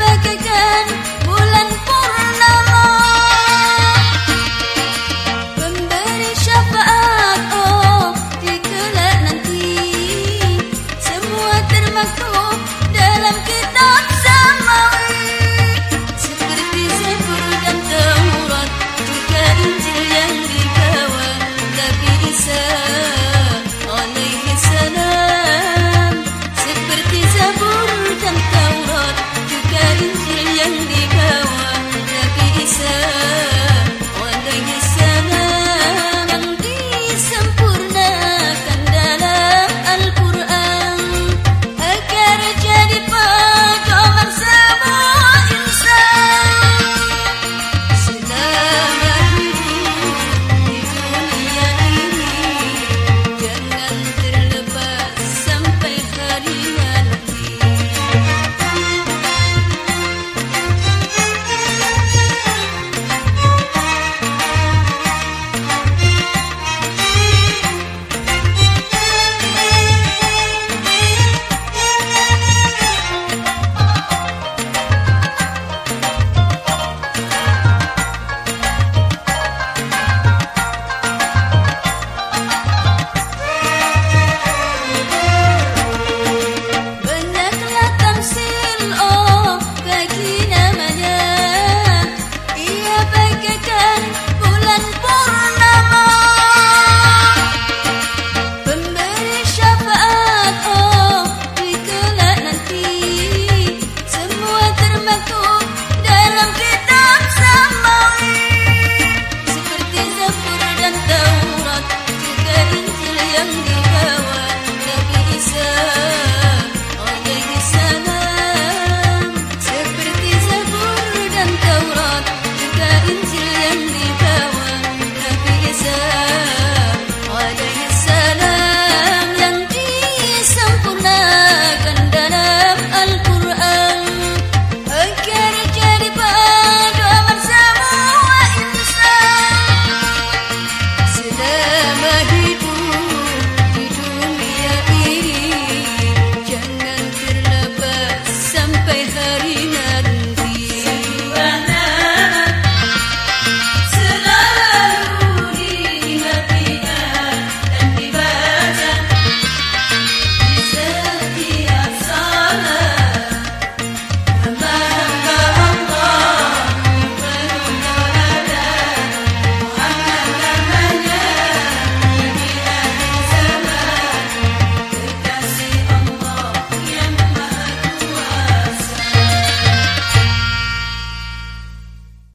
bagaikan bulan purnama